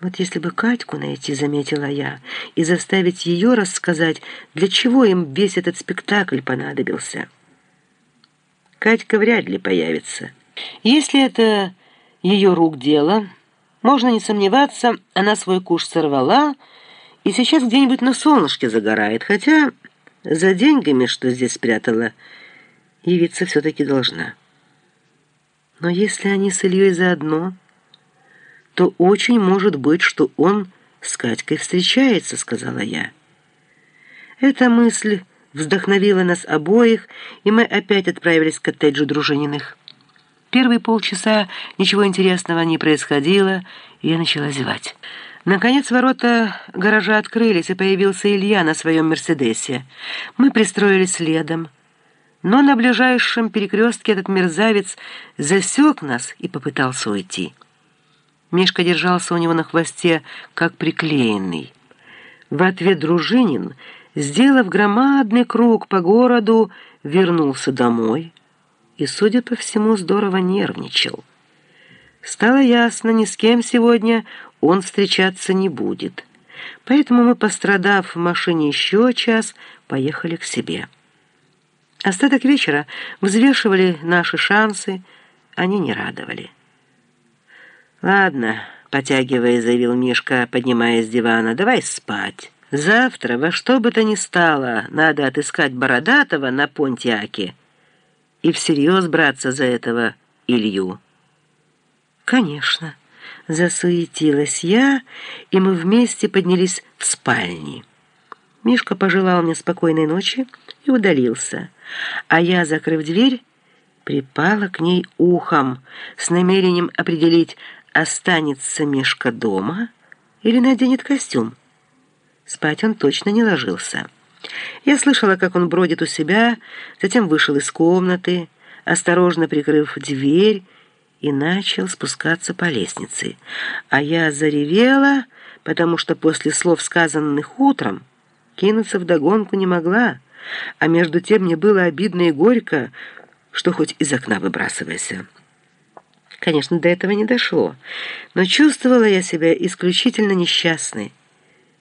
Вот если бы Катьку найти, заметила я, и заставить ее рассказать, для чего им весь этот спектакль понадобился. Катька вряд ли появится. Если это ее рук дело, можно не сомневаться, она свой куш сорвала и сейчас где-нибудь на солнышке загорает, хотя за деньгами, что здесь спрятала, явиться все-таки должна. Но если они с Ильей заодно то очень может быть, что он с Катькой встречается», — сказала я. Эта мысль вздохновила нас обоих, и мы опять отправились к коттеджу Дружининых. Первые полчаса ничего интересного не происходило, и я начала зевать. Наконец ворота гаража открылись, и появился Илья на своем «Мерседесе». Мы пристроились следом. Но на ближайшем перекрестке этот мерзавец засек нас и попытался уйти. Мишка держался у него на хвосте, как приклеенный. В ответ Дружинин, сделав громадный круг по городу, вернулся домой и, судя по всему, здорово нервничал. Стало ясно, ни с кем сегодня он встречаться не будет. Поэтому мы, пострадав в машине еще час, поехали к себе. Остаток вечера взвешивали наши шансы, они не радовали. «Ладно», — потягивая, заявил Мишка, поднимаясь с дивана, — «давай спать. Завтра во что бы то ни стало надо отыскать Бородатого на Понтиаке и всерьез браться за этого Илью». «Конечно», — засуетилась я, и мы вместе поднялись в спальни. Мишка пожелал мне спокойной ночи и удалился, а я, закрыв дверь, припала к ней ухом с намерением определить, останется Мишка дома или наденет костюм. Спать он точно не ложился. Я слышала, как он бродит у себя, затем вышел из комнаты, осторожно прикрыв дверь, и начал спускаться по лестнице. А я заревела, потому что после слов, сказанных утром, кинуться вдогонку не могла, а между тем мне было обидно и горько, что хоть из окна выбрасывайся. Конечно, до этого не дошло, но чувствовала я себя исключительно несчастной.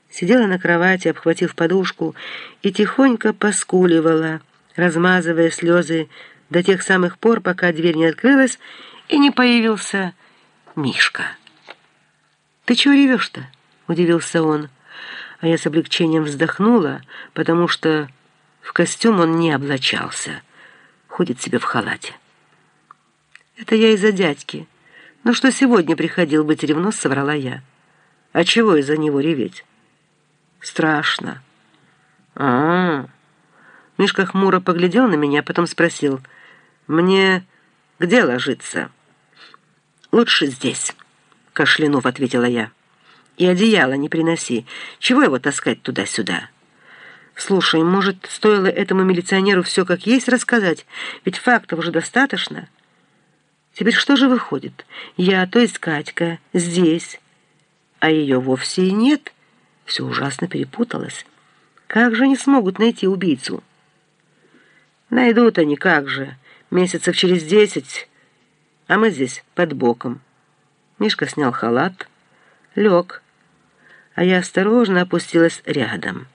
Сидела на кровати, обхватив подушку, и тихонько поскуливала, размазывая слезы до тех самых пор, пока дверь не открылась и не появился Мишка. «Ты чего ревешь-то?» — удивился он. А я с облегчением вздохнула, потому что в костюм он не облачался, ходит себе в халате. Это я из-за дядьки. Но что сегодня приходил быть ревно, соврала я. А чего из-за него реветь? Страшно. А, -а, -а. Мишка хмуро поглядел на меня, потом спросил, «Мне где ложиться?» «Лучше здесь», — кашлянув, ответила я. «И одеяло не приноси. Чего его таскать туда-сюда?» «Слушай, может, стоило этому милиционеру все как есть рассказать? Ведь фактов уже достаточно». Теперь что же выходит? Я, то есть Катька, здесь, а ее вовсе и нет. Все ужасно перепуталось. Как же они смогут найти убийцу? Найдут они, как же. Месяцев через десять, а мы здесь под боком. Мишка снял халат, лег, а я осторожно опустилась рядом.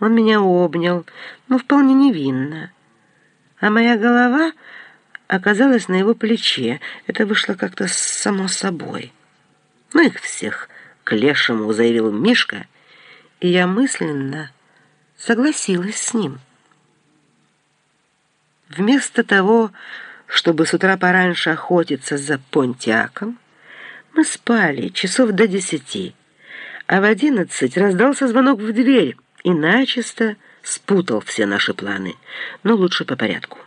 Он меня обнял, но вполне невинно. А моя голова оказалась на его плече. Это вышло как-то само собой. «Ну их всех к лешему», — заявил Мишка, и я мысленно согласилась с ним. Вместо того, чтобы с утра пораньше охотиться за понтиаком, мы спали часов до десяти, а в одиннадцать раздался звонок в дверь и начисто спутал все наши планы, но лучше по порядку.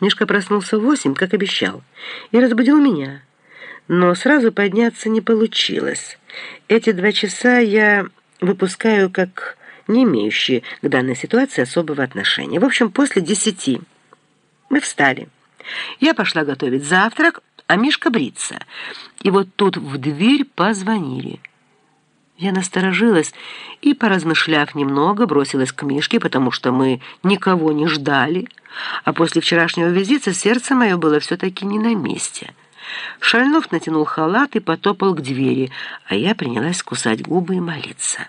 Мишка проснулся в восемь, как обещал, и разбудил меня. Но сразу подняться не получилось. Эти два часа я выпускаю как не имеющие к данной ситуации особого отношения. В общем, после десяти мы встали. Я пошла готовить завтрак, а Мишка бриться. И вот тут в дверь позвонили. Я насторожилась и, поразмышляв немного, бросилась к Мишке, потому что мы никого не ждали, а после вчерашнего визита сердце мое было все-таки не на месте. Шальнов натянул халат и потопал к двери, а я принялась кусать губы и молиться.